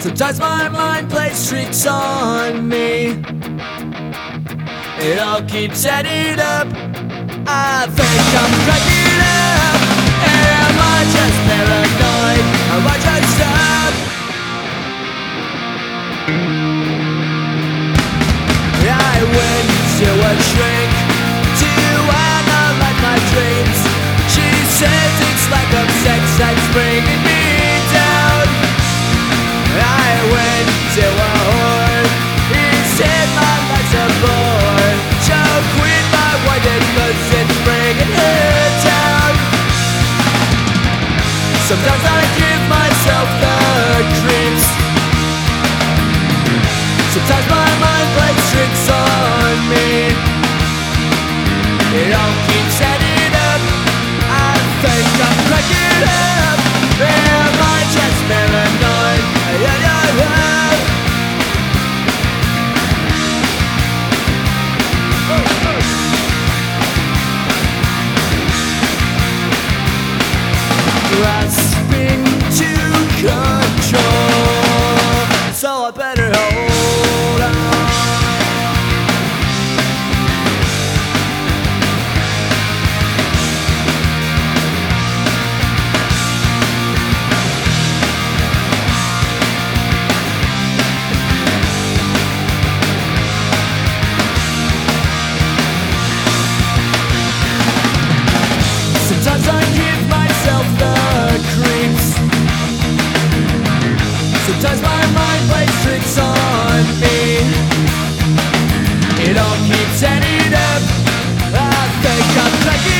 Sometimes my mind plays tricks on me. It all keeps adding up. I think I'm cracking up. Am I just paranoid? Am I just up? I went to a shrink to Sometimes I give myself the creeps. Sometimes my mind plays tricks on me. It all keeps adding up. I think I'm cracking up. Am I just paranoid? Yeah, yeah, yeah. Grasping Don't keep ending up I think I'm taking